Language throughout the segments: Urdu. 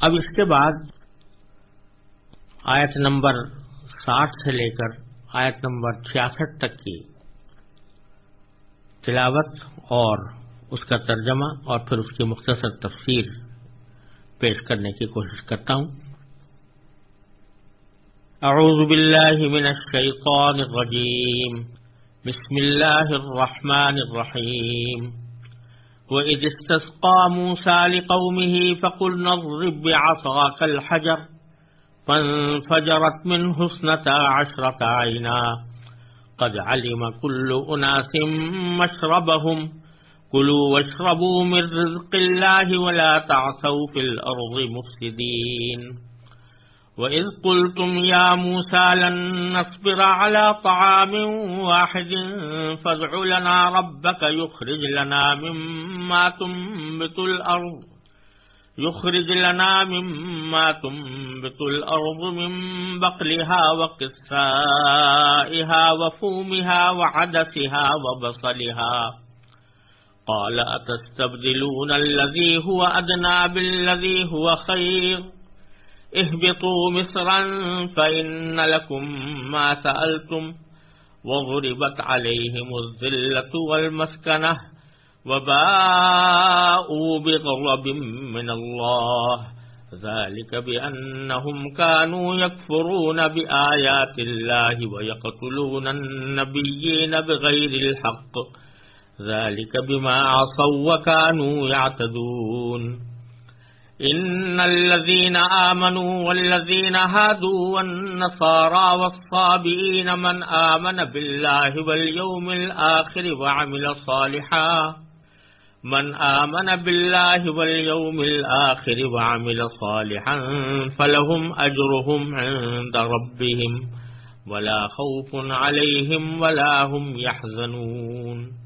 اب اس کے بعد آیت نمبر ساٹھ سے لے کر آیت نمبر چھیاسٹھ تک کی تلاوت اور اس کا ترجمہ اور پھر اس کی مختصر تفسیر پیش کرنے کی کوشش کرتا ہوں۔ اعوذ باللہ من الشیطان الرجیم۔ بسم اللہ الرحمن الرحیم۔ وَإِذِ اسْتَسْقَى مُوسَى لِقَوْمِهِ فَقُلْنَا اضْرِبْ بِعَصَاكَ الْحَجَرَ فَانفَجَرَتْ مِنْهُ اثْنَتَا عَشْرَةَ عَيْنًا قَدْ عَلِمَ كُلُّ أُنَاسٍ مَشْرَبَهُمْ كُلُوا وَاشْرَبُوا مِنْ رِزْقِ اللَّهِ وَلَا تَعْثَوْا فِي الْأَرْضِ مُفْسِدِينَ وَإِذْ قُلْتُمْ يَا مُوسَى لَن نَّصْبِرَ عَلَىٰ طَعَامٍ وَاحِدٍ فَادْعُ لَنَا رَبَّكَ يُخْرِجْ لَنَا مِمَّا تُنبِتُ الْأَرْضُ يخرج لنا مما تنبت الأرض من بقلها وقسائها وفومها وعدسها وبصلها قال أتستبدلون الذي هو أدنى بالذي هو خير اهبطوا مصرا فإن لكم ما سألتم وضربت عليهم الذلة والمسكنة وباءوا بغضب من الله ذلك بأنهم كانوا يكفرون بآيات الله ويقتلون النبيين بغير الحق ذلك بما عصوا وكانوا يعتدون إن الذين آمنوا والذين هادوا والنصارى والصابئين من آمن بالله واليوم الآخر وعمل صالحا من آمن بالله واليوم الآخر وعمل صالحا فلهم أجرهم عند ربهم ولا خوف عليهم ولا هم يحزنون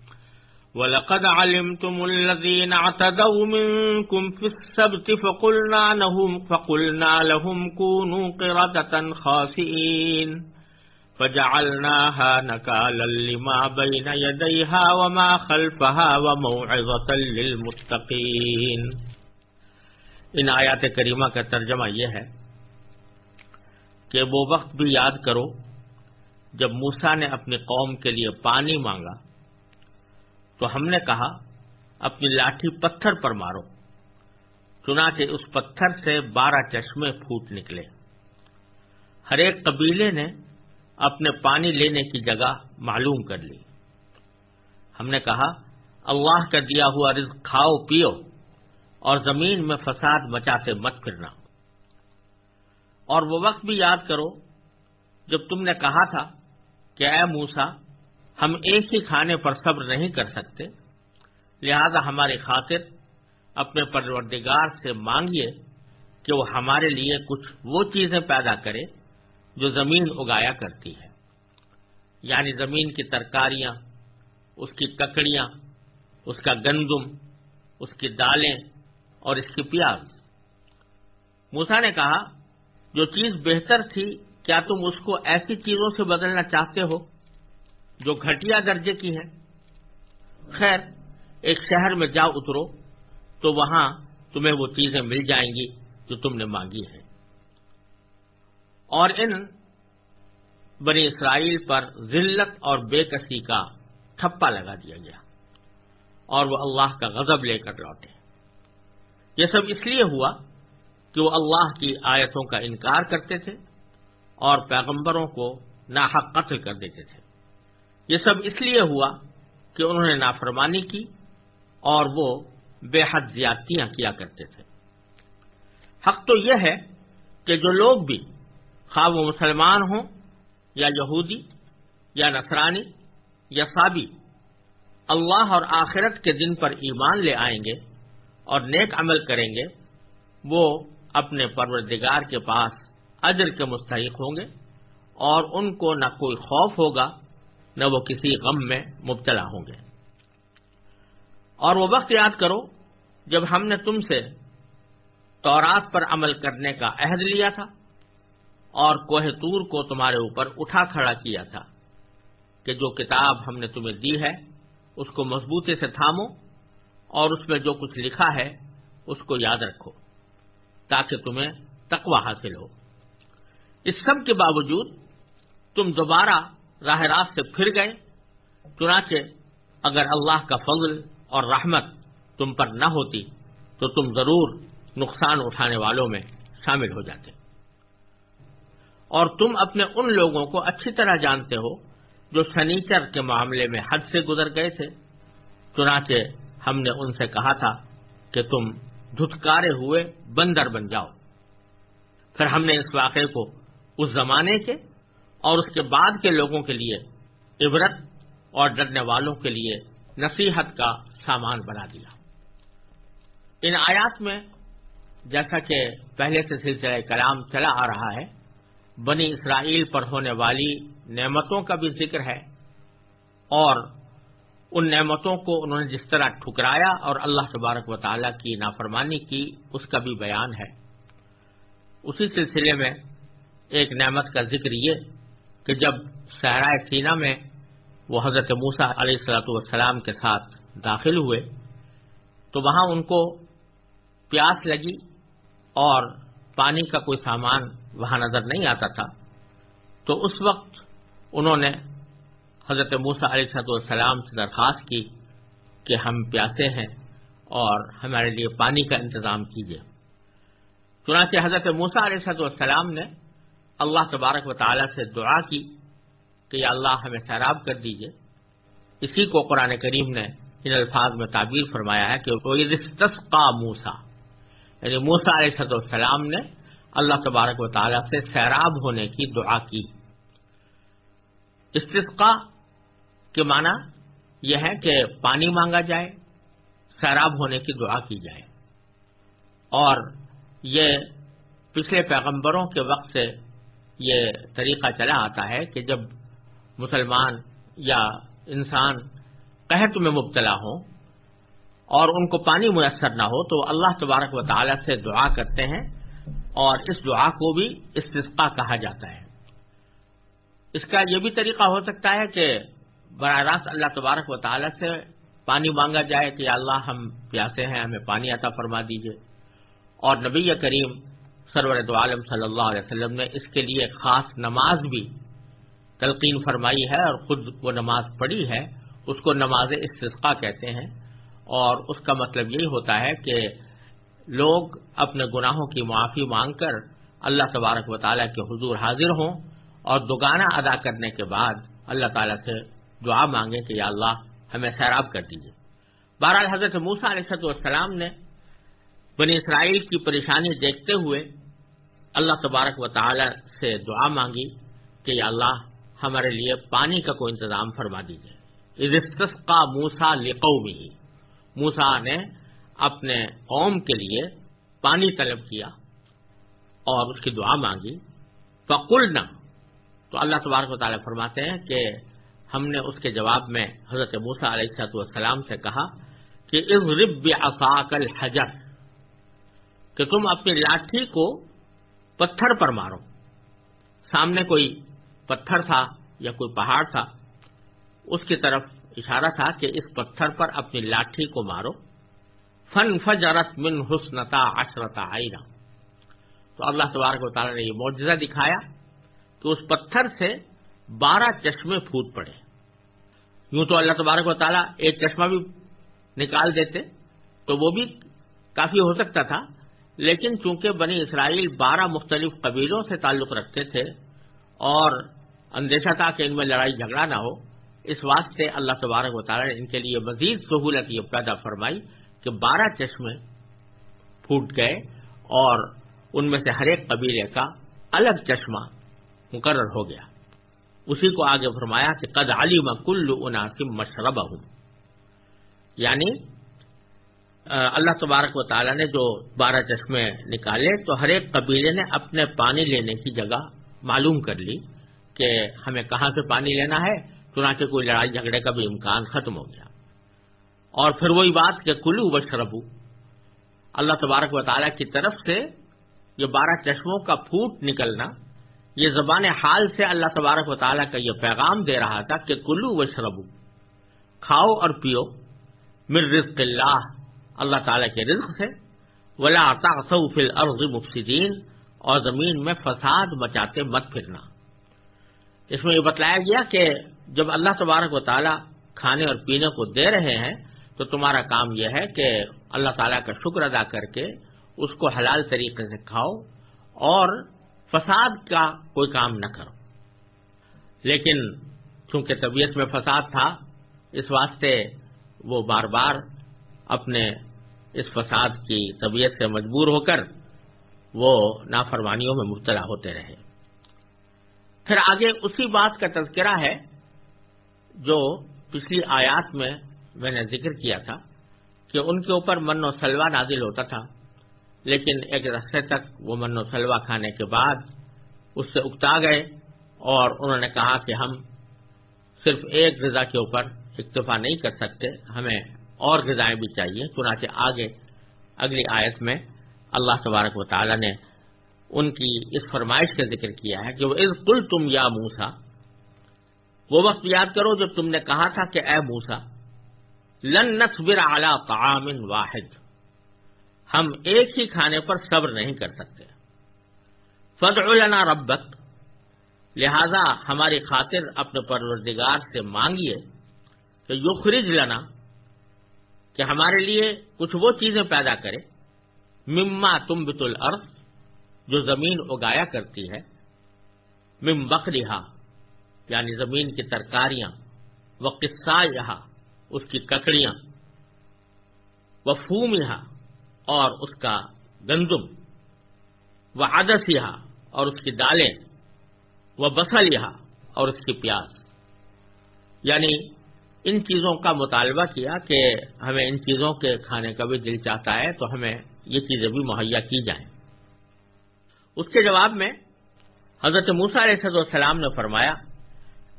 وَلَقَدْ عَلِمْتُمُ الَّذِينَ اعْتَدَوْا مِنكُمْ فِي السَّبْتِ فَقُلْنَا لَهُمْ فَقُلْنَا لَهُمْ كُونُوا قِرَدَةً خَاسِئِينَ. فَجَعَلْنَاهَا نَكَالًا لِمَا بَيْنَ يَدَيْهَا وَمَا خَلْفَهَا وَمَوْعِظَةً لِلْمُتَّقِينَ. ان آیات کریمہ کا ترجمہ یہ ہے کہ وہ وقت بھی یاد کرو جب موسیٰ نے اپنی قوم کے لیے پانی مانگا تو ہم نے کہا، اپنی لاٹھی پتھر پر مارو۔ چنانچہ اس پتھر سے بارہ چشمے پھوٹ نکلے۔ ہر ایک قبیلے نے اپنے پانی لینے کی جگہ معلوم کر لی۔ ہم نے کہا، اللہ کا دیا ہوا رزق کھاؤ، پیو اور زمین میں فساد مچاتے مت پھرنا۔ اور وہ وقت بھی یاد کرو، جب تم نے کہا تھا کہ اے موسا ہم ایک ہی کھانے پر صبر نہیں کر سکتے۔ لہذا ہماری خاطر اپنے پروردگار سے مانگیے کہ وہ ہمارے لیے کچھ وہ چیزیں پیدا کرے جو زمین اگایا کرتی ہے یعنی زمین کی ترکاریاں، اس کی ککڑیاں، اس کا گندم، اس کی دالیں اور اس کی پیاز۔ موسا نے کہا، جو چیز بہتر تھی، کیا تم اس کو ایسی چیزوں سے بدلنا چاہتے ہو؟ جو گھٹیا درجے کی ہے خیر، ایک شہر میں جا اترو، تو وہاں تمہیں وہ چیزیں مل جائیں گی جو تم نے مانگی ہیں۔ اور ان بنی اسرائیل پر ذلت اور بے کسی کا ٹھپا لگا دیا گیا۔ اور وہ اللہ کا غضب لے کر لوٹے۔ یہ سب اس لیے ہوا کہ وہ اللہ کی آیتوں کا انکار کرتے تھے اور پیغمبروں کو ناحق قتل کر دیتے تھے۔ یہ سب اس لیے ہوا کہ انہوں نے نافرمانی کی اور وہ بے حد زیادتیاں کیا کرتے تھے۔ حق تو یہ ہے کہ جو لوگ بھی خواہ وہ مسلمان ہوں یا یہودی یا نصرانی یا سابی، اللہ اور آخرت کے دن پر ایمان لے آئیں گے اور نیک عمل کریں گے، وہ اپنے پروردگار کے پاس اجر کے مستحق ہوں گے اور ان کو نہ کوئی خوف ہوگا نہ وہ کسی غم میں مبتلا ہوں گے۔ اور وہ وقت یاد کرو جب ہم نے تم سے تورات پر عمل کرنے کا عہد لیا تھا اور کوہ تور کو تمہارے اوپر اٹھا کھڑا کیا تھا کہ جو کتاب ہم نے تمہیں دی ہے، اس کو مضبوطی سے تھامو اور اس میں جو کچھ لکھا ہے، اس کو یاد رکھو تاکہ تمہیں تقوی حاصل ہو۔ اس سب کے باوجود تم دوبارہ راہ راست سے پھر گئے۔ چنانچہ اگر اللہ کا فضل اور رحمت تم پر نہ ہوتی تو تم ضرور نقصان اٹھانے والوں میں شامل ہو جاتے۔ اور تم اپنے ان لوگوں کو اچھی طرح جانتے ہو جو سنیچر کے معاملے میں حد سے گزر گئے تھے۔ چنانچہ ہم نے ان سے کہا تھا کہ تم دھتکارے ہوئے بندر بن جاؤ۔ پھر ہم نے اس واقعے کو اس زمانے کے اور اس کے بعد کے لوگوں کے لیے عبرت اور ڈرنے والوں کے لیے نصیحت کا سامان بنا دیا۔ ان آیات میں جیسا کہ پہلے سے سلسلہ کلام چلا آ رہا ہے، بنی اسرائیل پر ہونے والی نعمتوں کا بھی ذکر ہے اور ان نعمتوں کو انہوں نے جس طرح ٹھکرایا اور اللہ تبارک و تعالیٰ کی نافرمانی کی، اس کا بھی بیان ہے۔ اسی سلسلے میں ایک نعمت کا ذکر یہ کہ جب صحرائے سینا میں وہ حضرت موسا علیہ السلاۃ والسلام کے ساتھ داخل ہوئے، تو وہاں ان کو پیاس لگی اور پانی کا کوئی سامان وہاں نظر نہیں آتا تھا۔ تو اس وقت انہوں نے حضرت موسا علیہ صد السلام سے درخواست کی کہ ہم پیاسے ہیں اور ہمارے لیے پانی کا انتظام کیجیے۔ چنانچہ حضرت موسا علیہ صد السلام نے اللہ تبارک و تعالی سے دعا کی کہ یا اللہ ہمیں سیراب کر دیجیے اسی کو قرآن کریم نے ان الفاظ میں تعبیر فرمایا ہے کہ موسا یعنی موسا علیہ صد السلام نے اللہ تبارک و تعالیٰ سے سیراب ہونے کی دعا کی۔ استسقا کے معنی یہ ہے کہ پانی مانگا جائے، سیراب ہونے کی دعا کی جائے۔ اور یہ پچھلے پیغمبروں کے وقت سے یہ طریقہ چلا آتا ہے کہ جب مسلمان یا انسان قحط میں مبتلا ہوں اور ان کو پانی میسر نہ ہو تو اللہ تبارک و تعالی سے دعا کرتے ہیں اور اس دعا کو بھی استسقا کہا جاتا ہے۔ اس کا یہ بھی طریقہ ہو سکتا ہے کہ براہ راست اللہ تبارک و تعالی سے پانی مانگا جائے کہ اللہ ہم پیاسے ہیں، ہمیں پانی عطا فرما دیجیے۔ اور نبی کریم سرور دو عالم صلی اللہ علیہ وسلم نے اس کے لیے خاص نماز بھی تلقین فرمائی ہے اور خود وہ نماز پڑھی ہے، اس کو نماز استثقاء کہتے ہیں۔ اور اس کا مطلب یہی ہوتا ہے کہ لوگ اپنے گناہوں کی معافی مانگ کر اللہ تبارک و تعالیٰ کے حضور حاضر ہوں اور دوگانہ ادا کرنے کے بعد اللہ تعالیٰ سے دعا مانگے کہ یا اللہ ہمیں سیراب کر دیجیے بہرحال حضرت موسا علیہ والسلام نے بنی اسرائیل کی پریشانی دیکھتے ہوئے اللہ تبارک و تعالی سے دعا مانگی کہ یا اللہ ہمارے لیے پانی کا کوئی انتظام فرما دیجیے کا موسا لقومی موسا نے اپنے قوم کے لیے پانی طلب کیا اور اس کی دعا مانگی۔ فقل تو اللہ تبارک و تعالیٰ فرماتے ہیں کہ ہم نے اس کے جواب میں حضرت موسا علیہ والسلام سے کہا کہ اس رب افاق الحجر، کہ تم اپنی لاٹھی کو پتھر پر مارو۔ سامنے کوئی پتھر تھا یا کوئی پہاڑ تھا، اس کی طرف اشارہ تھا کہ اس پتھر پر اپنی لاٹھی کو مارو۔ فن فجرت من حسنتا عشرتا آئینہ تو اللہ تبارک و تعالیٰ نے یہ معجزہ دکھایا تو اس پتھر سے بارہ چشمے پھوٹ پڑے۔ یوں تو اللہ تبارک و تعالیٰ ایک چشمہ بھی نکال دیتے تو وہ بھی کافی ہو سکتا تھا لیکن چونکہ بنی اسرائیل بارہ مختلف قبیلوں سے تعلق رکھتے تھے اور اندیشہ تھا کہ ان میں لڑائی جھگڑا نہ ہو، اس واسطے اللہ تبارک و تعالیٰ نے ان کے لیے مزید سہولت یہ پیدا فرمائی کہ بارہ چشمے پھوٹ گئے اور ان میں سے ہر ایک قبیلے کا الگ چشمہ مقرر ہو گیا۔ اسی کو آگے فرمایا کہ قد علیم کل اناسم مشرب ہوں یعنی اللہ تبارک و تعالیٰ نے جو بارہ چشمے نکالے تو ہر ایک قبیلے نے اپنے پانی لینے کی جگہ معلوم کر لی کہ ہمیں کہاں سے پانی لینا ہے، چنانچہ کوئی لڑائی جھگڑے کا بھی امکان ختم ہو گیا۔ اور پھر وہی بات کہ کلو بشربو اللہ تبارک و تعالیٰ کی طرف سے یہ بارہ چشموں کا پھوٹ نکلنا، یہ زبان حال سے اللہ تبارک و تعالیٰ کا یہ پیغام دے رہا تھا کہ کلو بشربو کھاؤ اور پیو مر رزق اللہ اللہ تعالیٰ کے رزق سے ولا فی الارض مفسدین اور زمین میں فساد مچاتے مت پھرنا۔ اس میں یہ بتلایا گیا کہ جب اللہ تبارک و تعالیٰ کھانے اور پینے کو دے رہے ہیں، تو تمہارا کام یہ ہے کہ اللہ تعالیٰ کا شکر ادا کر کے اس کو حلال طریقے سے کھاؤ اور فساد کا کوئی کام نہ کرو۔ لیکن چونکہ طبیعت میں فساد تھا، اس واسطے وہ بار بار اپنے اس فساد کی طبیعت سے مجبور ہو کر وہ نافرمانیوں میں مبتلا ہوتے رہے۔ پھر آگے اسی بات کا تذکرہ ہے جو پچھلی آیات میں میں نے ذکر کیا تھا کہ ان کے اوپر من و سلوا نازل ہوتا تھا، لیکن ایک رستے تک وہ من و سلوا کھانے کے بعد اس سے اکتا گئے اور انہوں نے کہا کہ ہم صرف ایک غذا کے اوپر اکتفا نہیں کر سکتے، ہمیں اور غذائیں بھی چاہیے۔ چنانچہ آگے اگلی آیت میں اللہ تبارک و تعالی نے ان کی اس فرمائش کا ذکر کیا ہے کہ وہ از کل تم یا موسا وہ وقت یاد کرو جب تم نے کہا تھا کہ اے موسا لن نصبر اعلی طعام واحد۔ ہم ایک ہی کھانے پر صبر نہیں کر سکتے۔ فض لنا ربک۔ لہذا ہماری خاطر اپنے پروردگار سے مانگیے کہ یخرج لنا۔ کہ ہمارے لیے کچھ وہ چیزیں پیدا کرے۔ مما تم بت العرض جو زمین اگایا کرتی ہے۔ مم بکرا یعنی زمین کی ترکاریاں۔ وہ قصہ یہاں اس کی ککڑیاں۔ وہ فوم یہاں اور اس کا گندم۔ وہ آدس یہاں اور اس کی دالیں۔ وہ بسل یہاں اور اس کی پیاز یعنی ان چیزوں کا مطالبہ کیا کہ ہمیں ان چیزوں کے کھانے کا بھی دل چاہتا ہے تو ہمیں یہ چیزیں بھی مہیا کی جائیں۔ اس کے جواب میں حضرت موسا علیہ السلام نے فرمایا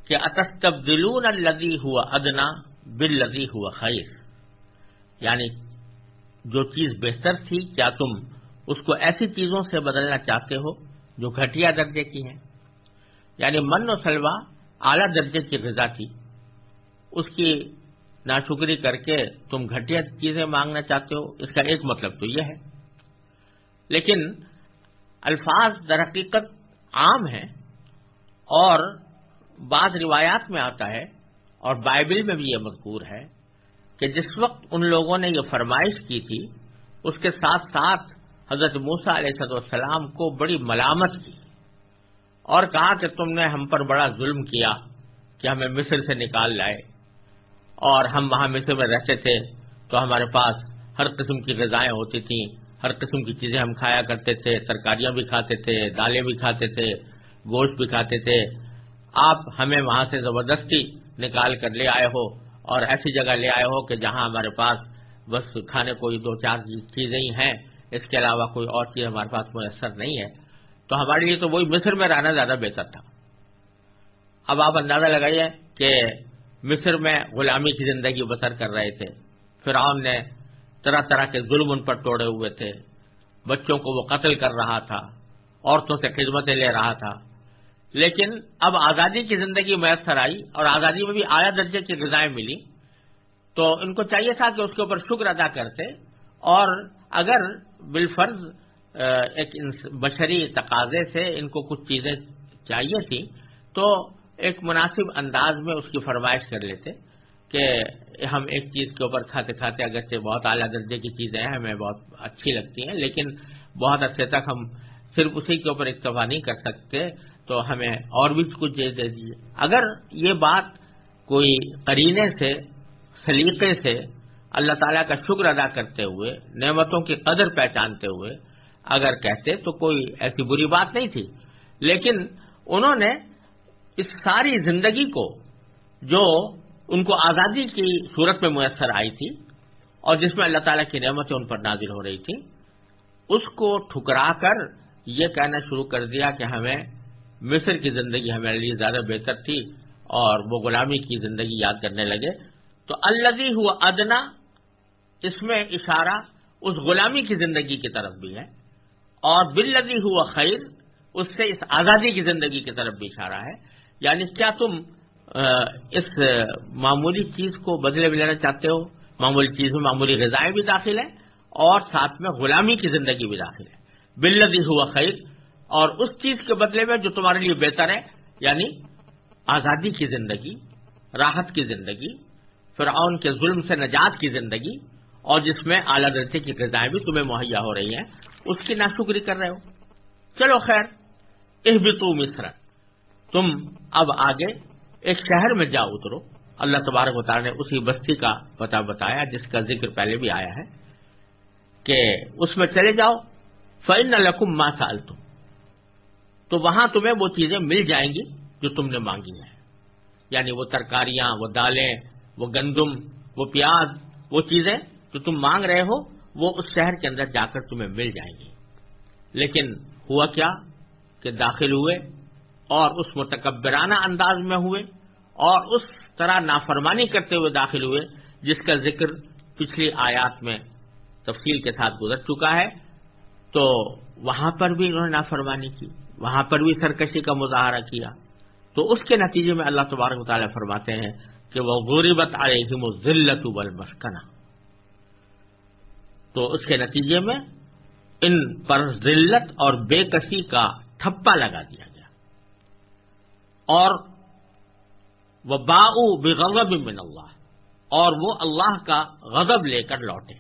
کہ اتستبدلون الذي ہوا ادنا بل لذی ہوا خیر۔ یعنی جو چیز بہتر تھی، کیا تم اس کو ایسی چیزوں سے بدلنا چاہتے ہو جو گھٹیا درجے کی ہیں؟ یعنی من و سلوا اعلی درجے کی غذا تھی۔ اس کی ناشکری کر کے تم گھٹیا چیزیں مانگنا چاہتے ہو، اس کا ایک مطلب تو یہ ہے۔ لیکن الفاظ در حقیقت عام ہیں اور بعض روایات میں آتا ہے اور بائبل میں بھی یہ مذکور ہے کہ جس وقت ان لوگوں نے یہ فرمائش کی تھی، اس کے ساتھ ساتھ حضرت موسا علیہ السلام کو بڑی ملامت کی اور کہا کہ تم نے ہم پر بڑا ظلم کیا کہ ہمیں مصر سے نکال لائے۔ اور ہم وہاں مصر میں رہتے تھے تو ہمارے پاس ہر قسم کی غذائیں ہوتی تھیں، ہر قسم کی چیزیں ہم کھایا کرتے تھے، ترکاریاں بھی کھاتے تھے، دالیں بھی کھاتے تھے، گوشت بھی کھاتے تھے۔ آپ ہمیں وہاں سے زبردستی نکال کر لے آئے ہو اور ایسی جگہ لے آئے ہو کہ جہاں ہمارے پاس بس کھانے کو دو چار چیزیں ہی ہیں، اس کے علاوہ کوئی اور چیز ہمارے پاس میسر نہیں ہے۔ تو ہمارے لیے تو وہی مصر میں رہنا زیادہ بہتر تھا۔ اب آپ اندازہ لگائیے کہ مصر میں غلامی کی زندگی بسر کر رہے تھے۔ فرعون نے طرح طرح کے ظلم ان پر توڑے ہوئے تھے۔ بچوں کو وہ قتل کر رہا تھا، عورتوں سے خدمتیں لے رہا تھا۔ لیکن اب آزادی کی زندگی میسر آئی اور آزادی میں بھی اعلیٰ درجے کی غذائیں ملی۔ تو ان کو چاہیے تھا کہ اس کے اوپر شکر ادا کرتے اور اگر بالفرض ایک بشری تقاضے سے ان کو کچھ چیزیں چاہیے تھیں، تو ایک مناسب انداز میں اس کی فرمائش کر لیتے کہ ہم ایک چیز کے اوپر کھاتے کھاتے اگرچہ بہت اعلیٰ درجے کی چیزیں ہیں، ہمیں بہت اچھی لگتی ہیں، لیکن بہت عرصے تک ہم صرف اسی کے اوپر اکتفا نہیں کر سکتے، تو ہمیں اور بھی کچھ دے دیجیے۔ اگر یہ بات کوئی قرینے سے، سلیقے سے اللہ تعالیٰ کا شکر ادا کرتے ہوئے، نعمتوں کی قدر پہچانتے ہوئے اگر کہتے تو کوئی ایسی بری بات نہیں تھی۔ لیکن انہوں نے اس ساری زندگی کو جو ان کو آزادی کی صورت میں میسر آئی تھی اور جس میں اللہ تعالیٰ کی نعمتیں ان پر نازل ہو رہی تھی اس کو ٹھکرا کر یہ کہنا شروع کر دیا کہ ہمیں مصر کی زندگی ہمارے لیے زیادہ بہتر تھی اور وہ غلامی کی زندگی یاد کرنے لگے۔ تو الزی ہوا ادنا، اس میں اشارہ اس غلامی کی زندگی کی طرف بھی ہے اور بلدی ہوا خیر، اس سے اس آزادی کی زندگی کی طرف بھی اشارہ ہے۔ یعنی کیا تم اس معمولی چیز کو بدلے میں لینا چاہتے ہو؟ معمولی چیز میں معمولی غذائیں بھی داخل ہیں اور ساتھ میں غلامی کی زندگی بھی داخل ہے۔ بلدی ہوا خیر، اور اس چیز کے بدلے میں جو تمہارے لیے بہتر ہے یعنی آزادی کی زندگی، راحت کی زندگی، فرعون کے ظلم سے نجات کی زندگی، اور جس میں اعلیٰ درجے کی غذائیں بھی تمہیں مہیا ہو رہی ہیں، اس کی ناشکری کر رہے ہو۔ چلو خیر اہ بھی مصر تم اب آگے ایک شہر میں جا اترو۔ اللہ تبارک بتا نے اسی بستی کا پتہ بتایا جس کا ذکر پہلے بھی آیا ہے کہ اس میں چلے جاؤ۔ فن لکم ماں سال تم تو وہاں تمہیں وہ چیزیں مل جائیں گی جو تم نے مانگی ہیں۔ یعنی وہ ترکاریاں، وہ دالیں، وہ گندم، وہ پیاز، وہ چیزیں جو تم مانگ رہے ہو، وہ اس شہر کے اندر جا کر تمہیں مل جائیں گی۔ لیکن ہوا کیا کہ داخل ہوئے اور اس متکبرانہ انداز میں ہوئے اور اس طرح نافرمانی کرتے ہوئے داخل ہوئے، جس کا ذکر پچھلی آیات میں تفصیل کے ساتھ گزر چکا ہے۔ تو وہاں پر بھی انہوں نے نافرمانی کی، وہاں پر بھی سرکشی کا مظاہرہ کیا۔ تو اس کے نتیجے میں اللہ تبارک مطالعہ فرماتے ہیں کہ وہ غوربت علیہم ذلت والمسکنہ تو اس کے نتیجے میں ان پر ذلت اور بے کسی کا ٹھپا لگا دیا گیا۔ اور وہ باؤ بغضب من اللہ اور وہ اللہ کا غضب لے کر لوٹے۔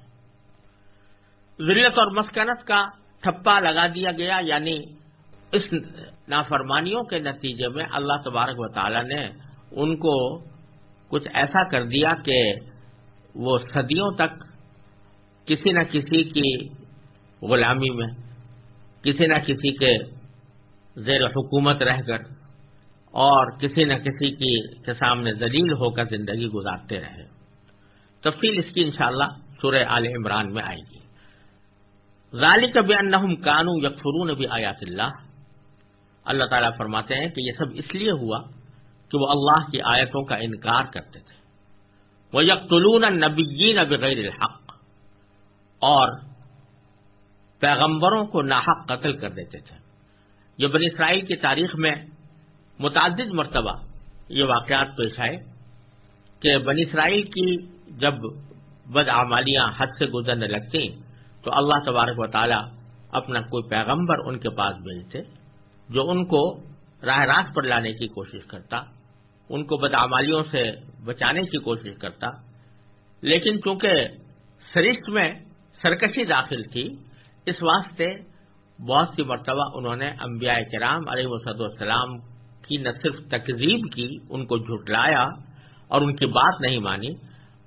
ذلت اور مسکنت کا ٹھپا لگا دیا گیا یعنی اس نافرمانیوں کے نتیجے میں اللہ تبارک و تعالی نے ان کو کچھ ایسا کر دیا کہ وہ صدیوں تک کسی نہ کسی کی غلامی میں، کسی نہ کسی کے زیر حکومت رہ کر اور کسی نہ کسی کی کے سامنے ذلیل ہو کر زندگی گزارتے رہے۔ تفصیل اس کی انشاءاللہ سورہ آل عمران میں آئے گی۔ ذالک بانہم کانو یکفرون بھی آیات اللہ۔ اللہ تعالیٰ فرماتے ہیں کہ یہ سب اس لیے ہوا کہ وہ اللہ کی آیتوں کا انکار کرتے تھے۔ وہ یکلون نبیین بغیر الحق۔ اور پیغمبروں کو ناحق قتل کر دیتے تھے۔ یہ بنی اسرائیل کی تاریخ میں متعدد مرتبہ یہ واقعات پیش آئے کہ بنی اسرائیل کی جب بدعمالیاں حد سے گزرنے لگتی تو اللہ تبارک و تعالی اپنا کوئی پیغمبر ان کے پاس بھیجتے، جو ان کو راہ راست پر لانے کی کوشش کرتا، ان کو بدعمالیوں سے بچانے کی کوشش کرتا۔ لیکن چونکہ سرشت میں سرکشی داخل تھی، اس واسطے بہت سی مرتبہ انہوں نے انبیاء کرام علیہ وسد والسلام کی نہ صرف تقزیب کی، ان کو جھٹلایا اور ان کی بات نہیں مانی،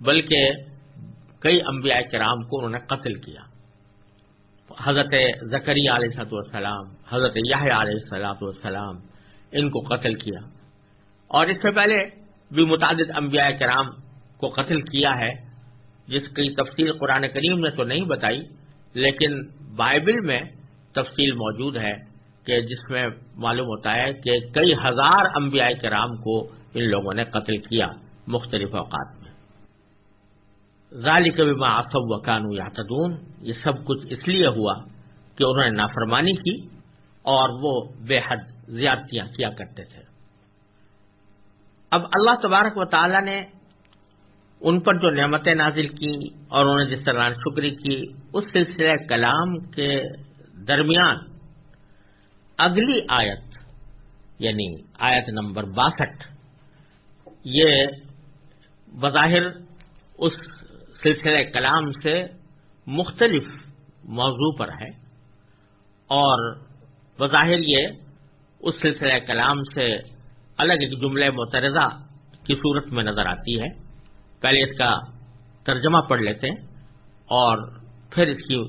بلکہ کئی انبیاء کرام کو انہوں نے قتل کیا۔ حضرت زکری علیہ صلاحت والسلام، حضرت یہ علیہ السلاۃ والسلام، ان کو قتل کیا۔ اور اس سے پہلے بھی متعدد انبیاء کرام کو قتل کیا ہے، جس کی تفصیل قرآن کریم نے تو نہیں بتائی، لیکن بائبل میں تفصیل موجود ہے۔ کہ جس میں معلوم ہوتا ہے کہ کئی ہزار انبیاء کرام کو ان لوگوں نے قتل کیا مختلف اوقات میں۔ ذالک بما آصب و کانو یا یہ سب کچھ اس لیے ہوا کہ انہوں نے نافرمانی کی اور وہ بے حد زیادتیاں کیا کرتے تھے۔ اب اللہ تبارک و تعالی نے ان پر جو نعمتیں نازل کی اور انہوں نے جس طرح شکری کی، اس سلسلہ کلام کے درمیان اگلی آیت یعنی آیت نمبر باسٹھ، یہ بظاہر اس سلسلہ کلام سے مختلف موضوع پر ہے اور بظاہر یہ اس سلسلہ کلام سے الگ ایک جملہ مترزہ کی صورت میں نظر آتی ہے۔ پہلے اس کا ترجمہ پڑھ لیتے ہیں اور پھر اس کی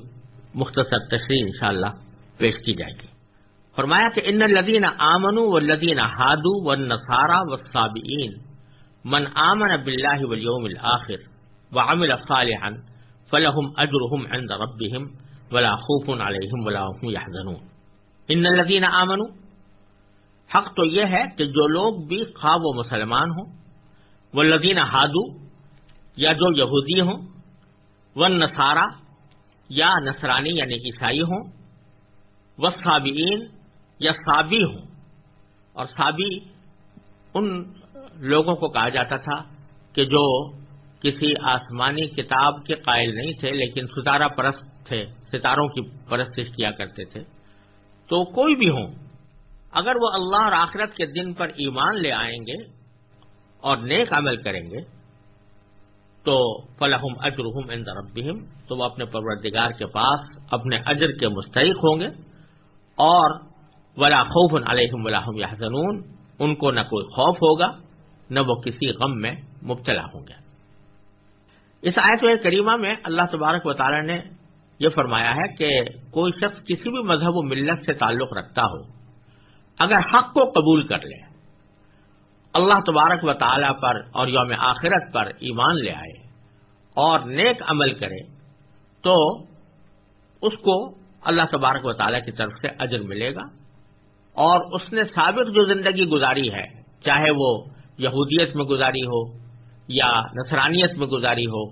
مختصر تشریح انشاءاللہ پیش کی جائے گی۔ فرمایا کہ ان لدین آمن و لدین ہادو و نسارا و صابئین من آمن بلّہ ولیوم الآخر وعمل صالحا فلهم اجرهم عند ربهم ولا خوف عليهم ولا هم يحزنون ان الذين امنوا حق تو یہ ہے کہ جو لوگ بھی خواہ وہ مسلمان ہوں وہ لدین ہادو یا جو یہودی ہوں وہ نصارہ یا نصرانی یعنی عیسائی ہوں وہ صابئین یا صابی ہوں۔ اور صابی ان لوگوں کو کہا جاتا تھا کہ جو کسی آسمانی کتاب کے قائل نہیں تھے، لیکن ستارہ پرست تھے، ستاروں کی پرستش کیا کرتے تھے۔ تو کوئی بھی ہوں، اگر وہ اللہ اور آخرت کے دن پر ایمان لے آئیں گے اور نیک عمل کریں گے، تو فلاحم اجرحم ان ربہم، تو وہ اپنے پروردگار کے پاس، اپنے اجر کے مستحق ہوں گے۔ اور ولا خوف علیہم ولاحم یا ان کو نہ کوئی خوف ہوگا، نہ وہ کسی غم میں مبتلا ہوں گے۔ اس آیت کریمہ میں اللہ تبارک و تعالی نے یہ فرمایا ہے کہ کوئی شخص کسی بھی مذہب و ملت سے تعلق رکھتا ہو، اگر حق کو قبول کر لے، اللہ تبارک و تعالی پر اور یوم آخرت پر ایمان لے آئے اور نیک عمل کرے، تو اس کو اللہ تبارک و تعالی کی طرف سے اجر ملے گا۔ اور اس نے سابق جو زندگی گزاری ہے، چاہے وہ یہودیت میں گزاری ہو یا نصرانیت میں گزاری ہو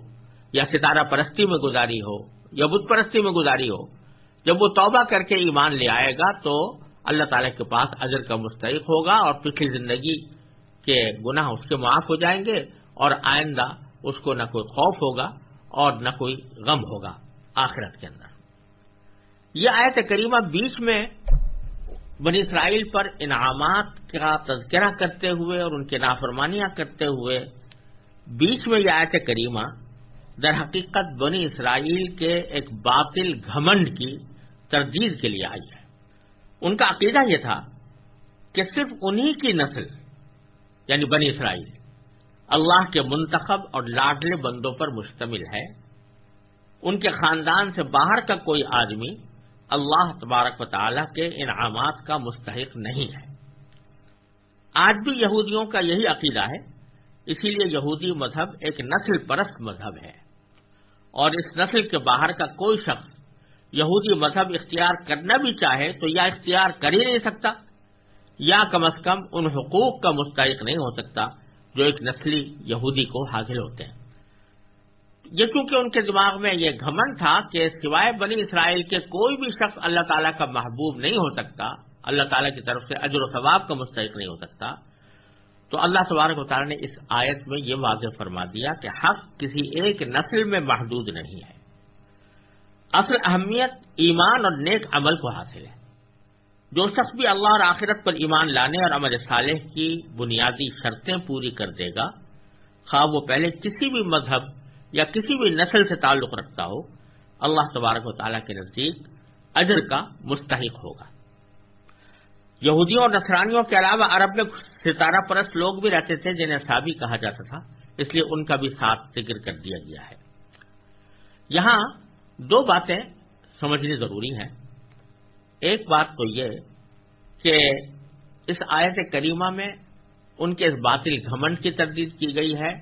یا ستارہ پرستی میں گزاری ہو یا بت پرستی میں گزاری ہو، جب وہ توبہ کر کے ایمان لے آئے گا تو اللہ تعالی کے پاس اجر کا مستحق ہوگا اور پچھلی زندگی کے گناہ اس کے معاف ہو جائیں گے اور آئندہ اس کو نہ کوئی خوف ہوگا اور نہ کوئی غم ہوگا آخرت کے اندر۔ یہ آیت کریمہ بیچ میں بنی اسرائیل پر انعامات کا تذکرہ کرتے ہوئے اور ان کی نافرمانیاں کرتے ہوئے بیچ میں یہ آیت کریمہ در حقیقت بنی اسرائیل کے ایک باطل گھمنڈ کی تردید کے لیے آئی ہے۔ ان کا عقیدہ یہ تھا کہ صرف انہی کی نسل یعنی بنی اسرائیل، اللہ کے منتخب اور لاڈلے بندوں پر مشتمل ہے۔ ان کے خاندان سے باہر کا کوئی آدمی اللہ تبارک و تعالی کے انعامات کا مستحق نہیں ہے۔ آج بھی یہودیوں کا یہی عقیدہ ہے، اسی لیے یہودی مذہب ایک نسل پرست مذہب ہے۔ اور اس نسل کے باہر کا کوئی شخص یہودی مذہب اختیار کرنا بھی چاہے تو یا اختیار کر ہی نہیں سکتا، یا کم از کم ان حقوق کا مستحق نہیں ہو سکتا جو ایک نسلی یہودی کو حاصل ہوتے ہیں۔ یہ کیونکہ ان کے دماغ میں یہ گھمن تھا کہ سوائے بنی اسرائیل کے کوئی بھی شخص اللہ تعالیٰ کا محبوب نہیں ہو سکتا، اللہ تعالیٰ کی طرف سے اجر و ثواب کا مستحق نہیں ہو سکتا، تو اللہ تبارک و تعالیٰ نے اس آیت میں یہ واضح فرما دیا کہ حق کسی ایک نسل میں محدود نہیں ہے۔ اصل اہمیت ایمان اور نیک عمل کو حاصل ہے۔ جو شخص بھی اللہ اور آخرت پر ایمان لانے اور عمل صالح کی بنیادی شرطیں پوری کر دے گا، خواہ وہ پہلے کسی بھی مذہب یا کسی بھی نسل سے تعلق رکھتا ہو، اللہ تبارک و تعالیٰ کے نزدیک اجر کا مستحق ہوگا۔ یہودیوں اور نصرانیوں کے علاوہ عرب میں ستارہ پرست لوگ بھی رہتے تھے جنہیں سابی کہا جاتا تھا، اس لیے ان کا بھی ساتھ ذکر کر دیا گیا ہے۔ یہاں دو باتیں سمجھنی ضروری ہیں۔ ایک بات تو یہ کہ اس آیت کریمہ میں ان کے اس باطل گھمنڈ کی تردید کی گئی ہے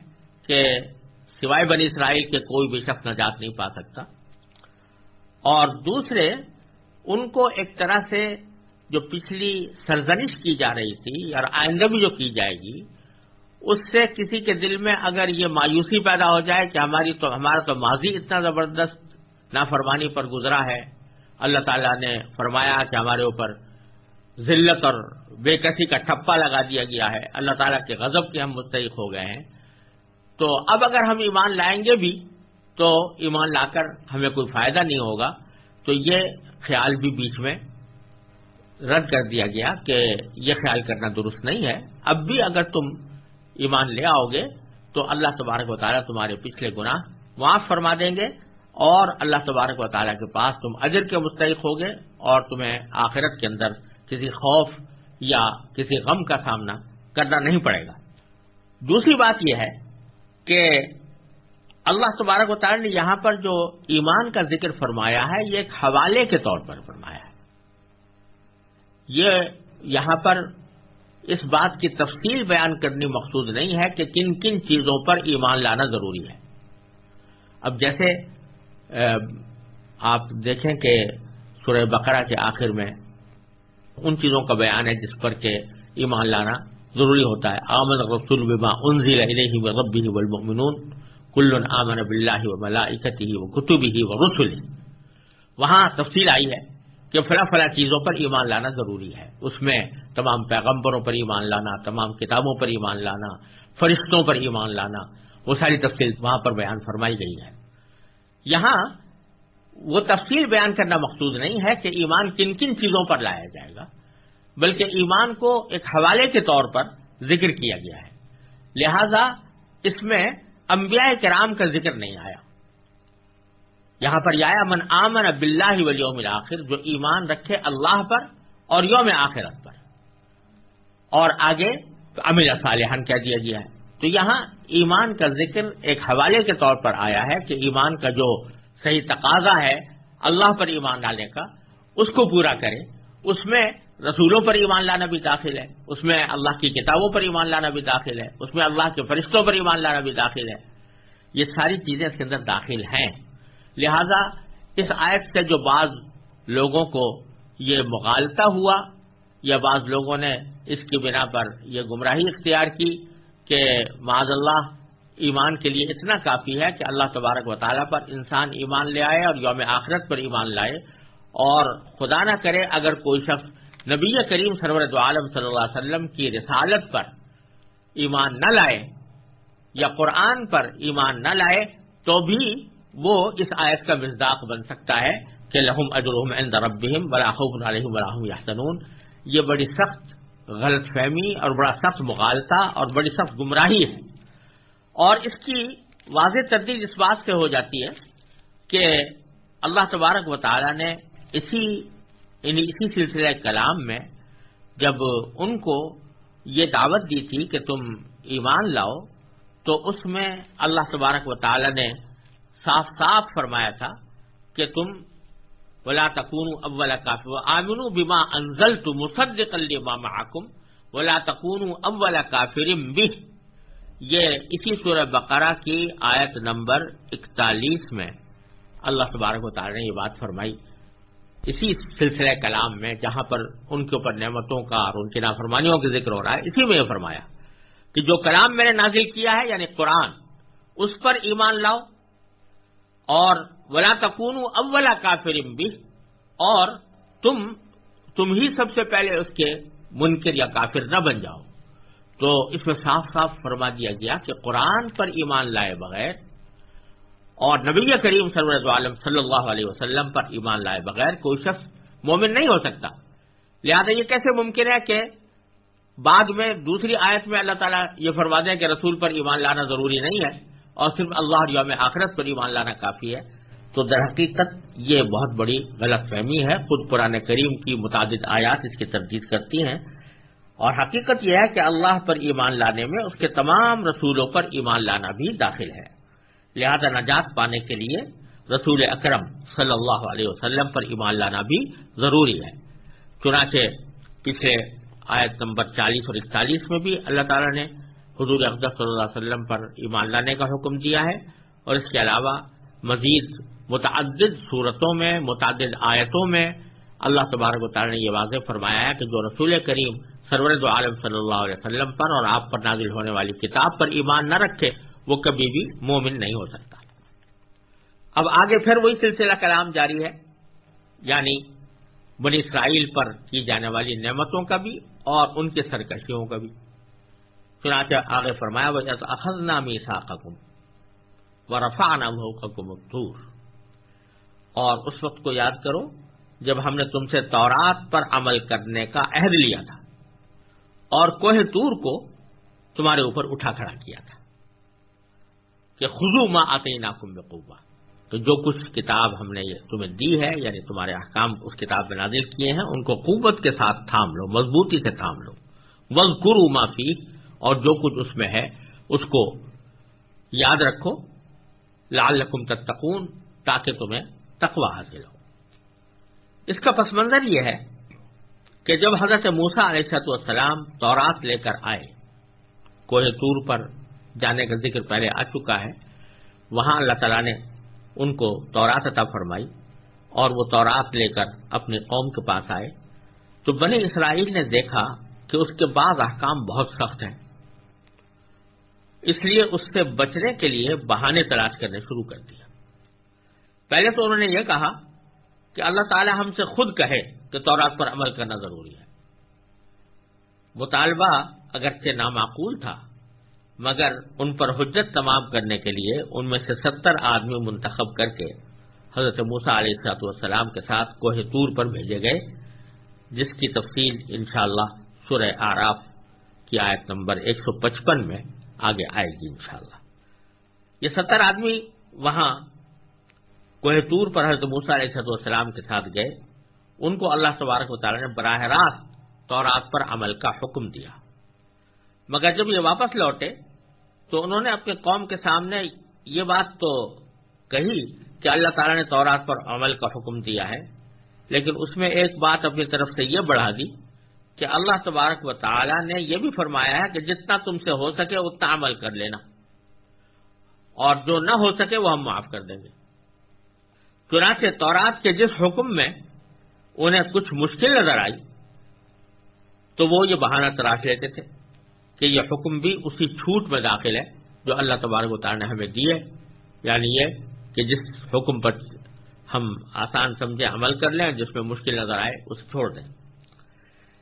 کہ سوائے بنی اسرائیل کے کوئی بھی شخص نجات نہیں پا سکتا۔ اور دوسرے، ان کو ایک طرح سے جو پچھلی سرزنش کی جا رہی تھی اور آئندہ بھی جو کی جائے گی، اس سے کسی کے دل میں اگر یہ مایوسی پیدا ہو جائے کہ ہماری تو، ہمارا تو ماضی اتنا زبردست نافرمانی پر گزرا ہے، اللہ تعالیٰ نے فرمایا کہ ہمارے اوپر ذلت اور بے کسی کا ٹھپا لگا دیا گیا ہے۔ اللہ تعالیٰ کے غضب کے ہم مستحق ہو گئے ہیں۔ تو اب اگر ہم ایمان لائیں گے بھی، تو ایمان لا کر ہمیں کوئی فائدہ نہیں ہوگا۔ تو یہ خیال بھی بیچ میں رد کر دیا گیا کہ یہ خیال کرنا درست نہیں ہے۔ اب بھی اگر تم ایمان لے آؤ گے، تو اللہ تبارک و تعالیٰ تمہارے پچھلے گناہ معاف فرما دیں گے اور اللہ تبارک و تعالیٰ کے پاس تم اجر کے مستحق ہوگے اور تمہیں آخرت کے اندر کسی خوف یا کسی غم کا سامنا کرنا نہیں پڑے گا۔ دوسری بات یہ ہے کہ اللہ تبارک و تعالیٰ نے یہاں پر جو ایمان کا ذکر فرمایا ہے، یہ ایک حوالے کے طور پر فرمایا ہے۔ یہ یہاں پر اس بات کی تفصیل بیان کرنی مقصود نہیں ہے کہ کن کن چیزوں پر ایمان لانا ضروری ہے۔ اب جیسے آپ دیکھیں کہ سورہ بقرہ کے آخر میں ان چیزوں کا بیان ہے جس پر کہ ایمان لانا ضروری ہوتا ہے۔ آمن رسول بما انزل الیہ و ربی والمؤمنون۔ کل آمن باللہ و ملائکتہ و کتبہ و رسل وہاں تفصیل آئی ہے کہ فلاں فلاں چیزوں پر ایمان لانا ضروری ہے۔ اس میں تمام پیغمبروں پر ایمان لانا، تمام کتابوں پر ایمان لانا، فرشتوں پر ایمان لانا، وہ ساری تفصیل وہاں پر بیان فرمائی گئی ہے۔ یہاں وہ تفصیل بیان کرنا مقصود نہیں ہے کہ ایمان کن کن چیزوں پر لایا جائے گا۔ بلکہ ایمان کو ایک حوالے کے طور پر ذکر کیا گیا ہے۔ لہذا اس میں انبیاء کرام کا ذکر نہیں آیا۔ یہاں پر آیا، من آمن اب اللہ ولیوم آخر جو ایمان رکھے اللہ پر اور یوم آخرت پر۔ اور آگے امل صالحان کہہ دیا گیا ہے۔ تو یہاں ایمان کا ذکر ایک حوالے کے طور پر آیا ہے کہ ایمان کا جو صحیح تقاضا ہے، اللہ پر ایمان ڈالنے کا، اس کو پورا کرے۔ اس میں رسولوں پر ایمان لانا بھی داخل ہے۔ اس میں اللہ کی کتابوں پر ایمان لانا بھی داخل ہے۔ اس میں اللہ کے فرشتوں پر ایمان لانا بھی داخل ہے۔ یہ ساری چیزیں اس کے اندر داخل ہیں۔ لہذا اس آیت سے جو بعض لوگوں کو یہ مغالتا ہوا، یا بعض لوگوں نے اس کی بنا پر یہ گمراہی اختیار کی کہ معذ اللہ ایمان کے لیے اتنا کافی ہے کہ اللہ تبارک و تعالیٰ پر انسان ایمان لے آئے اور یوم آخرت پر ایمان لائے۔ اور خدا نہ کرے اگر کوئی شخص نبی کریم سرور عالم صلی اللہ علیہ وسلم کی رسالت پر ایمان نہ لائے یا قرآن پر ایمان نہ لائے تو بھی وہ اس آیت کا مزداق بن سکتا ہے کہ لہم اجرحم عند ربهم علیہم ولا هم یہ بڑی سخت غلط فہمی اور بڑا سخت مغالطہ اور بڑی سخت گمراہی ہے۔ اور اس کی واضح تردید اس بات سے ہو جاتی ہے کہ اللہ تبارک و تعالی نے اسی یعنی اسی سلسلہ کلام میں جب ان کو یہ دعوت دی تھی کہ تم ایمان لاؤ، تو اس میں اللہ تبارک و تعالی نے صاف صاف فرمایا تھا کہ تم ولا تکون اول کافر آمن بما انزل تو مسد کلبا محکم ولا تکون اول کافر بھی یہ اسی سورہ بقرہ کی آیت نمبر اکتالیس میں اللہ تبارک و تعالی نے یہ بات فرمائی۔ اسی سلسلہ کلام میں جہاں پر ان کے اوپر نعمتوں کا اور ان کی نافرمانیوں کا ذکر ہو رہا ہے، اسی میں یہ فرمایا کہ جو کلام میں نے نازل کیا ہے یعنی قرآن، اس پر ایمان لاؤ اور ولا تکون اولا کافر بھی اور تم تم ہی سب سے پہلے اس کے منکر یا کافر نہ بن جاؤ۔ تو اس میں صاف صاف فرما دیا گیا کہ قرآن پر ایمان لائے بغیر اور نبی کریم سرورت عالم صلی اللہ علیہ وسلم پر ایمان لائے بغیر کوئی شخص مومن نہیں ہو سکتا۔ لہذا یہ کیسے ممکن ہے کہ بعد میں دوسری آیت میں اللہ تعالیٰ یہ فرما دیں کہ رسول پر ایمان لانا ضروری نہیں ہے اور صرف اللہ اور یوم آخرت پر ایمان لانا کافی ہے، تو در حقیقت یہ بہت بڑی غلط فہمی ہے۔ خود قرآن کریم کی متعدد آیات اس کی تردید کرتی ہیں۔ اور حقیقت یہ ہے کہ اللہ پر ایمان لانے میں اس کے تمام رسولوں پر ایمان لانا بھی داخل ہے۔ لہذا نجات پانے کے لیے رسول اکرم صلی اللہ علیہ وسلم پر ایمان لانا بھی ضروری ہے۔ چنانچہ پچھلے آیت نمبر چالیس اور اکتالیس میں بھی اللہ تعالیٰ نے حضور اقدس صلی اللہ علیہ وسلم پر ایمان لانے کا حکم دیا ہے اور اس کے علاوہ مزید متعدد صورتوں میں، متعدد آیتوں میں اللہ تبارک و تعالی نے یہ واضح فرمایا ہے کہ جو رسول کریم سرورت عالم صلی اللہ علیہ وسلم پر اور آپ پر نازل ہونے والی کتاب پر ایمان نہ رکھے وہ کبھی بھی مومن نہیں ہو سکتا۔ اب آگے پھر وہی سلسلہ کلام جاری ہے یعنی بنی اسرائیل پر کی جانے والی نعمتوں کا بھی اور ان کے سرکشیوں کا بھی۔ چنانچہ آگے فرمایا وجہ اخذ نامی ساقم و رفا نام دور اور اس وقت کو یاد کرو، جب ہم نے تم سے تورات پر عمل کرنے کا عہد لیا تھا اور کوہ تور کو تمہارے اوپر اٹھا کھڑا کیا تھا۔ کہ خزو ماں آتے ناکم بقوا تو جو کچھ کتاب ہم نے تمہیں دی ہے یعنی تمہارے احکام اس کتاب میں نازل کیے ہیں، ان کو قوت کے ساتھ تھام لو، مضبوطی سے تھام لو۔ وز گرو معافی اور جو کچھ اس میں ہے، اس کو یاد رکھو۔ لال لکم تتقون۔ تاکہ تمہیں تقوا حاصل ہو۔ اس کا پس منظر یہ ہے کہ جب حضرت موسا علیہ والسلام تورات لے کر آئے، کوہ طور پر جانے کا ذکر پہلے آ چکا ہے۔ وہاں اللہ تعالیٰ نے ان کو تورات عطا فرمائی اور وہ تورات لے کر اپنی قوم کے پاس آئے۔ تو بنی اسرائیل نے دیکھا کہ اس کے بعد احکام بہت سخت ہیں۔ اس لیے اس سے بچنے کے لیے بہانے تلاش کرنے شروع کر دیا۔ پہلے تو انہوں نے یہ کہا کہ اللہ تعالی ہم سے خود کہے کہ تورات پر عمل کرنا ضروری ہے۔ مطالبہ اگرچہ نامعقول تھا مگر ان پر حجت تمام کرنے کے لیے ان میں سے ستر آدمی منتخب کر کے حضرت موسا علیہ السلاط والسلام کے ساتھ کوہ طور پر بھیجے گئے، جس کی تفصیل انشاءاللہ سورہ آراف کی آیت نمبر ایک سو پچپن میں آگے آئے گی انشاءاللہ۔ یہ ستر آدمی وہاں کوہ طور پر حضرت موسا علیہ صد والسلام کے ساتھ گئے۔ ان کو اللہ تبارک و تعالیٰ نے براہ راست تورات پر عمل کا حکم دیا۔ مگر جب یہ واپس لوٹے تو انہوں نے اپنے قوم کے سامنے یہ بات تو کہی کہ اللہ تعالیٰ نے تورات پر عمل کا حکم دیا ہے، لیکن اس میں ایک بات اپنی طرف سے یہ بڑھا دی کہ اللہ تبارک و تعالیٰ نے یہ بھی فرمایا ہے کہ جتنا تم سے ہو سکے اتنا عمل کر لینا، اور جو نہ ہو سکے وہ ہم معاف کر دیں گے۔ چنانچہ تورات کے جس حکم میں انہیں کچھ مشکل نظر آئی تو وہ یہ بہانہ تراش لیتے تھے۔ کہ یہ حکم بھی اسی چھوٹ میں داخل ہے جو اللہ تبارک و تعالیٰ نے ہمیں دی ہے۔ یعنی یہ کہ جس حکم پر ہم آسان سمجھے عمل کر لیں، جس میں مشکل نظر آئے، اسے چھوڑ دیں۔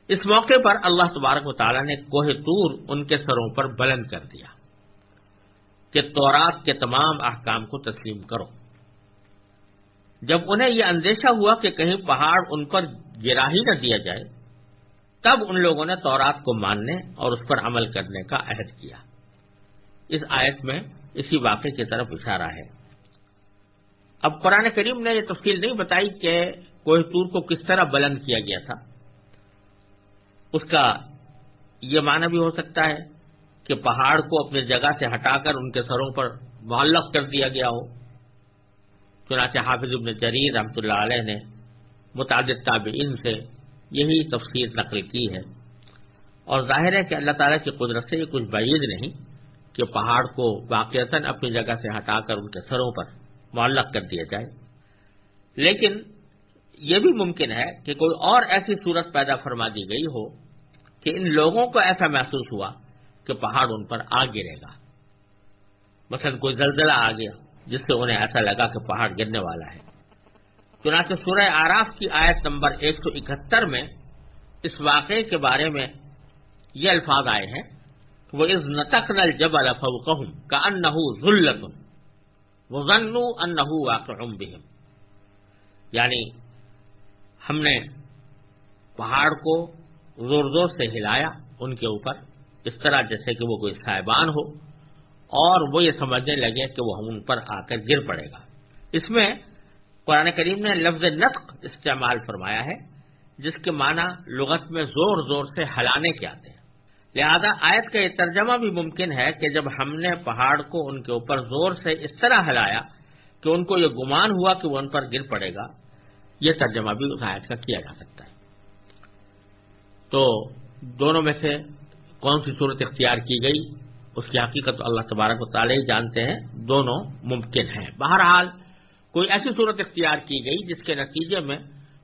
اس موقع پر اللہ تبارک و تعالیٰ نے کوہ تور ان کے سروں پر بلند کر دیا کہ تورات کے تمام احکام کو تسلیم کرو۔ جب انہیں یہ اندیشہ ہوا کہ کہیں پہاڑ ان پر گرا ہی نہ دیا جائے تب ان لوگوں نے تورات کو ماننے اور اس پر عمل کرنے کا عہد کیا۔ اس آیت میں اسی واقعے کی طرف اشارہ ہے۔ اب قرآن کریم نے یہ تفصیل نہیں بتائی کہ کوہ تور کو کس طرح بلند کیا گیا تھا۔ اس کا یہ معنی بھی ہو سکتا ہے کہ پہاڑ کو اپنی جگہ سے ہٹا کر ان کے سروں پر معلق کر دیا گیا ہو۔ چنانچہ حافظ ابن جریر رحمۃ اللہ علیہ نے متعدد تابعین سے یہی تفسیر نقل کی ہے۔ اور ظاہر ہے کہ اللہ تعالیٰ کی قدرت سے یہ کچھ بعید نہیں کہ پہاڑ کو واقعات اپنی جگہ سے ہٹا کر ان کے سروں پر معلق کر دیا جائے۔ لیکن یہ بھی ممکن ہے کہ کوئی اور ایسی صورت پیدا فرما دی گئی ہو کہ ان لوگوں کو ایسا محسوس ہوا کہ پہاڑ ان پر آ گرے گا۔ مثلا کوئی زلزلہ آ گیا جس سے انہیں ایسا لگا کہ پہاڑ گرنے والا ہے۔ چنانچہ سورہ آراف کی آیت نمبر ایک سو اکہتر میں اس واقعے کے بارے میں یہ الفاظ آئے ہیں کہ وہ از نتق نل جب الفو کہوں کا ان ذلت وہ ضنو ان واقع یعنی ہم نے پہاڑ کو زور زور سے ہلایا ان کے اوپر، اس طرح جیسے کہ وہ کوئی صاحبان ہو، اور وہ یہ سمجھنے لگے کہ وہ ہم ان پر آ کر گر پڑے گا۔ اس میں قرآن کریم نے لفظ نطق استعمال فرمایا ہے، جس کے معنی لغت میں زور زور سے ہلانے کے آتے ہیں۔ لہذا آیت کا یہ ترجمہ بھی ممکن ہے کہ جب ہم نے پہاڑ کو ان کے اوپر زور سے اس طرح ہلایا کہ ان کو یہ گمان ہوا کہ وہ ان پر گر پڑے گا، یہ ترجمہ بھی اس آیت کا کیا جا سکتا ہے۔ تو دونوں میں سے کون سی صورت اختیار کی گئی؟ اس کی حقیقت اللہ تبارک و تعالی جانتے ہیں، دونوں ممکن ہیں۔ بہرحال کوئی ایسی صورت اختیار کی گئی جس کے نتیجے میں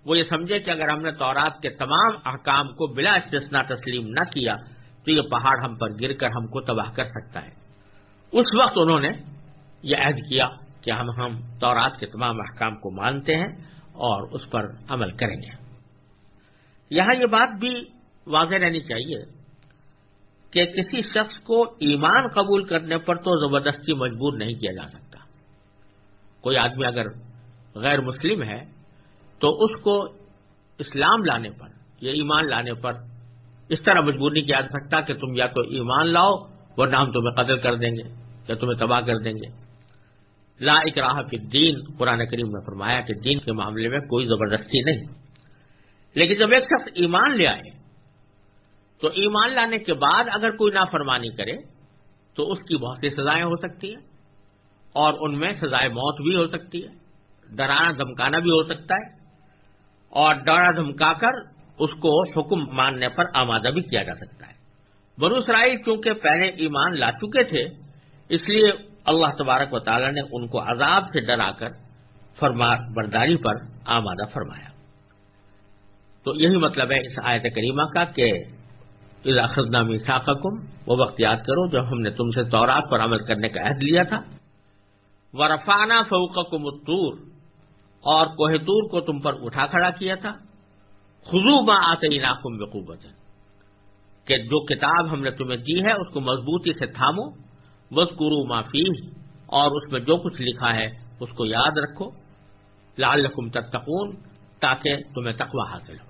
وہ یہ سمجھے کہ اگر ہم نے تورات کے تمام احکام کو بلا استثنا تسلیم نہ کیا تو یہ پہاڑ ہم پر گر کر ہم کو تباہ کر سکتا ہے۔ اس وقت انہوں نے یہ عہد کیا کہ ہم ہم تورات کے تمام احکام کو مانتے ہیں اور اس پر عمل کریں گے۔ یہاں یہ بات بھی واضح رہنی چاہیے کہ کسی شخص کو ایمان قبول کرنے پر تو زبردستی مجبور نہیں کیا جا سکتا۔ کوئی آدمی اگر غیر مسلم ہے، تو اس کو اسلام لانے پر یا ایمان لانے پر اس طرح مجبور نہیں کیا جا سکتا کہ تم یا تو ایمان لاؤ، ورنہ ہم تمہیں قتل کر دیں گے یا تمہیں تباہ کر دیں گے۔ لا اکراہ فی دین قرآن کریم نے فرمایا کہ دین کے معاملے میں کوئی زبردستی نہیں۔ لیکن جب ایک شخص ایمان لے آئے، تو ایمان لانے کے بعد اگر کوئی نافرمانی کرے، تو اس کی بہت سی سزائیں ہو سکتی ہیں۔ اور ان میں سزائے موت بھی ہو سکتی ہے، ڈرانا دھمکانا بھی ہو سکتا ہے، اور ڈرا دھمکا کر اس کو حکم ماننے پر آمادہ بھی کیا جا سکتا ہے۔ بنو اسرائیل چونکہ پہلے ایمان لا چکے تھے، اس لیے اللہ تبارک و تعالی نے ان کو عذاب سے ڈرا کر فرما برداری پر آمادہ فرمایا۔ تو یہی مطلب ہے اس آیت کریمہ کا کہ اخذ نامی ساقم وہ وقت یاد کرو جب ہم نے تم سے تورات پر عمل کرنے کا عہد لیا تھا۔ وہ رفانہ فوق کو متور اور کوہتور کو تم پر اٹھا کھڑا کیا تھا۔ خزو ماں آتے ناخم بقوبت کہ جو کتاب ہم نے تمہیں دی ہے اس کو مضبوطی سے تھامو بس گرو معافی اور اس میں جو کچھ لکھا ہے اس کو یاد رکھو۔ لال رقم تتقون، تاکہ تمہیں تقوی حاصل ہو۔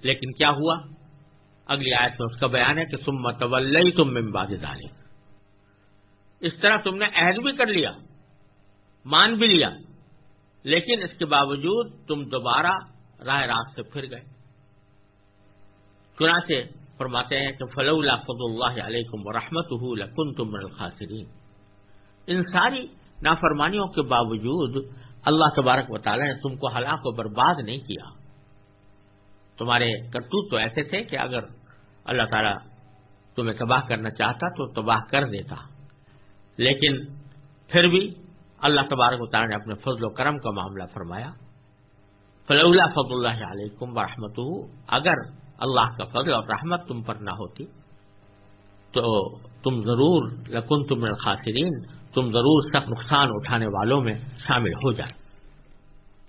لیکن کیا ہوا؟ اگلی آیت میں اس کا بیان ہے کہ تم متول تم ممباد ڈالے اس طرح تم نے عہد بھی کر لیا۔ مان بھی لیا، لیکن اس کے باوجود تم دوبارہ راہ راست سے پھر گئے۔ چنانچہ فرماتے ہیں کہ فلو فض اللہ علیکم رحمت لکن تم الخاصرین ان ساری نافرمانیوں کے باوجود اللہ تبارک و تعالیٰ نے تم کو ہلاک و برباد نہیں کیا۔ تمہارے کرتوت تو ایسے تھے کہ اگر اللہ تعالیٰ تمہیں تباہ کرنا چاہتا تو تباہ کر دیتا، لیکن پھر بھی اللہ تبارک و تعالیٰ نے اپنے فضل و کرم کا معاملہ فرمایا۔ فلولا فضل اللہ علیکم برحمت اگر اللہ کا فضل اور رحمت تم پر نہ ہوتی، تو تم ضرور لکن تم خاصرین تم ضرور سخت نقصان اٹھانے والوں میں شامل ہو جائے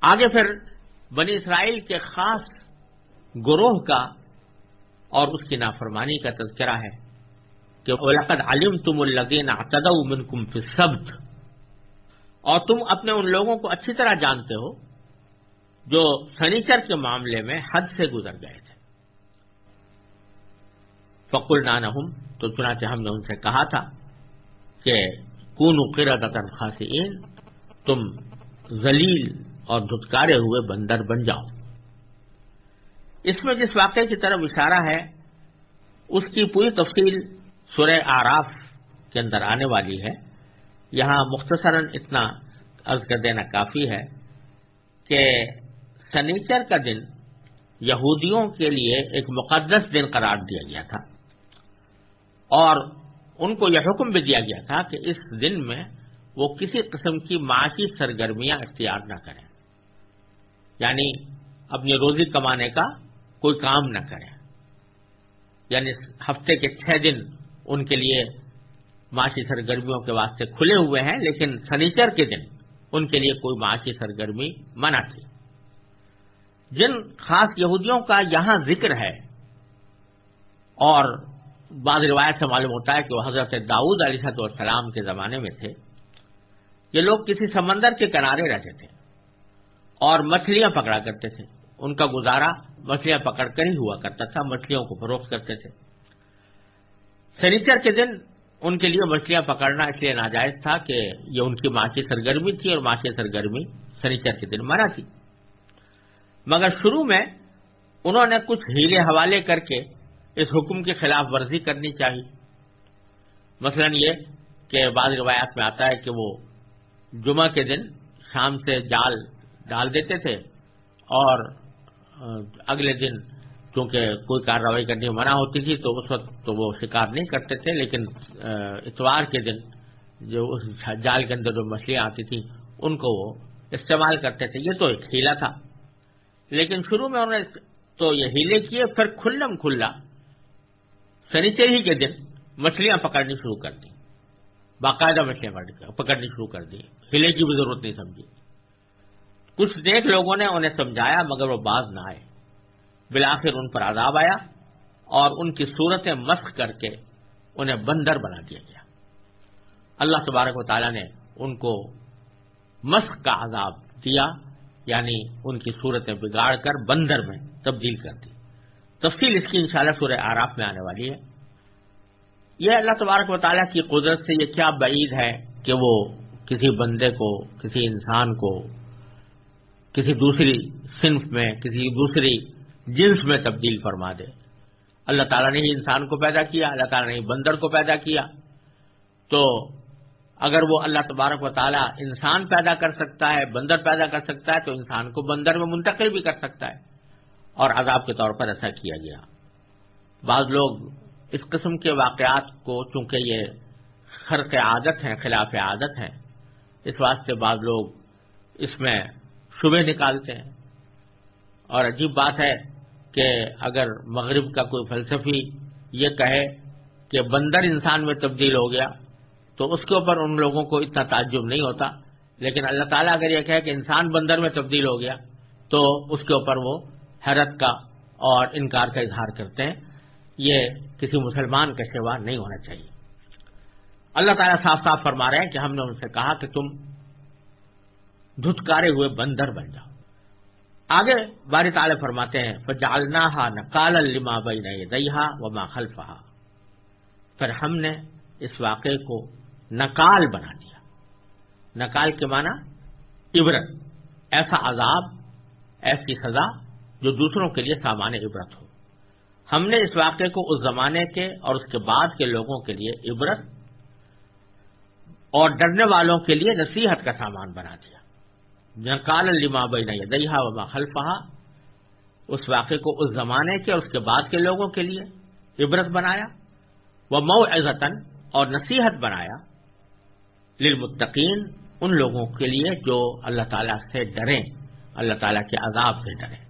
آگے پھر بنی اسرائیل کے خاص گروہ کا اور اس کی نافرمانی کا تذکرہ ہے کہ علم تم الدین من کم سبت اور تم اپنے ان لوگوں کو اچھی طرح جانتے ہو جو سنیچر کے معاملے میں حد سے گزر گئے تھے۔ فقل نان تو چنانچہ ہم نے ان سے کہا تھا کہ کون قرتن خاصین تم ذلیل اور دھتکارے ہوئے بندر بن جاؤ۔ اس میں جس واقعے کی طرف اشارہ ہے، اس کی پوری تفصیل سورہ آراف کے اندر آنے والی ہے۔ یہاں مختصراً اتنا عرض کر دینا کافی ہے کہ سنیچر کا دن یہودیوں کے لیے ایک مقدس دن قرار دیا گیا تھا اور ان کو یہ حکم بھی دیا گیا تھا کہ اس دن میں وہ کسی قسم کی معاشی سرگرمیاں اختیار نہ کریں۔ یعنی اپنی روزی کمانے کا کوئی کام نہ کریں۔ یعنی ہفتے کے چھ دن ان کے لیے معاشی سرگرمیوں کے واسطے کھلے ہوئے ہیں، لیکن سنیچر کے دن ان کے لیے کوئی معاشی سرگرمی منع تھی۔ جن خاص یہودیوں کا یہاں ذکر ہے، اور بعض روایت سے معلوم ہوتا ہے کہ وہ حضرت داؤد علیہ السلام کے زمانے میں تھے۔ یہ لوگ کسی سمندر کے کنارے رہتے تھے اور مچھلیاں پکڑا کرتے تھے۔ ان کا گزارا مچھلیاں پکڑ کر ہی ہوا کرتا تھا، مچھلیوں کو فروخت کرتے تھے۔ سنیچر کے دن ان کے لیے مچھلیاں پکڑنا اس لیے ناجائز تھا کہ یہ ان کی معاشی سرگرمی تھی اور معاشی سرگرمی سنیچر کے دن مرا تھی۔ مگر شروع میں انہوں نے کچھ ہیلے حوالے کر کے اس حکم کی خلاف ورزی کرنی چاہیے مثلا یہ کہ بعض روایات میں آتا ہے کہ وہ جمعہ کے دن شام سے جال ڈال دیتے تھے اور اگلے دن چونکہ کوئی کارروائی کرنی منع ہوتی تھی تو اس وقت تو وہ شکار نہیں کرتے تھے، لیکن اتوار کے دن جو اس جال کے اندر جو مچھلیاں آتی تھیں، ان کو وہ استعمال کرتے تھے۔ یہ تو ایک ہیلا تھا۔ لیکن شروع میں انہوں نے تو یہ ہیلے کیے، پھر کھلم کھلا۔ سنیچر ہی کے دن مچھلیاں پکڑنی شروع کر دی باقاعدہ مچھلیاں پکڑنی شروع کر دی ہلے کی بھی ضرورت نہیں سمجھی۔ کچھ دیکھ لوگوں نے انہیں سمجھایا، مگر وہ باز نہ آئے۔ بلاخر ان پر عذاب آیا اور ان کی صورتیں مسخ کر کے انہیں بندر بنا دیا گیا۔ اللہ تبارک و تعالیٰ نے ان کو مسخ کا عذاب دیا یعنی ان کی صورتیں بگاڑ کر بندر میں تبدیل کر دی۔ تفصیل اس کی انشاءاللہ سورہ آراف میں آنے والی ہے۔ یہ اللہ تبارک و تعالیٰ کی قدرت سے یہ کیا بعید ہے کہ وہ کسی بندے کو، کسی انسان کو، کسی دوسری صنف میں، کسی دوسری جنس میں تبدیل فرما دے۔ اللہ تعالیٰ نے ہی انسان کو پیدا کیا، اللہ تعالیٰ نے ہی بندر کو پیدا کیا۔ تو اگر وہ اللہ تبارک و تعالیٰ انسان پیدا کر سکتا ہے، بندر پیدا کر سکتا ہے، تو انسان کو بندر میں منتقل بھی کر سکتا ہے۔ اور عذاب کے طور پر ایسا کیا گیا۔ بعض لوگ اس قسم کے واقعات کو، چونکہ یہ خرق عادت ہیں، خلاف عادت ہیں، اس واسطے بعض لوگ اس میں شبہ نکالتے ہیں۔ اور عجیب بات ہے کہ اگر مغرب کا کوئی فلسفی یہ کہے کہ بندر انسان میں تبدیل ہو گیا تو اس کے اوپر ان لوگوں کو اتنا تعجب نہیں ہوتا، لیکن اللہ تعالیٰ اگر یہ کہے کہ انسان بندر میں تبدیل ہو گیا تو اس کے اوپر وہ حیرت کا اور انکار کا اظہار کرتے ہیں۔ یہ کسی مسلمان کا سوا نہیں ہونا چاہیے۔ اللہ تعالیٰ صاف صاف فرما رہے ہیں کہ ہم نے ان سے کہا کہ تم دھتکارے ہوئے بندر بن جاؤ۔ آگے باری تعالیٰ فرماتے ہیں فجالنا نکال الما بین دہا و ما پھر ہم نے اس واقعے کو نکال بنا دیا۔ نکال کے معنی عبرت، ایسا عذاب، ایسی سزا جو دوسروں کے لیے سامان عبرت ہو۔ ہم نے اس واقعے کو اس زمانے کے اور اس کے بعد کے لوگوں کے لیے عبرت اور ڈرنے والوں کے لیے نصیحت کا سامان بنا دیا۔ نکال لما بین دہا وما خلفہ اس واقعے کو اس زمانے کے اور اس کے بعد کے لوگوں کے لیے عبرت بنایا وہ مئو اور نصیحت بنایا للمتقین، ان لوگوں کے لیے جو اللہ تعالیٰ سے ڈریں، اللہ تعالیٰ کے عذاب سے ڈریں۔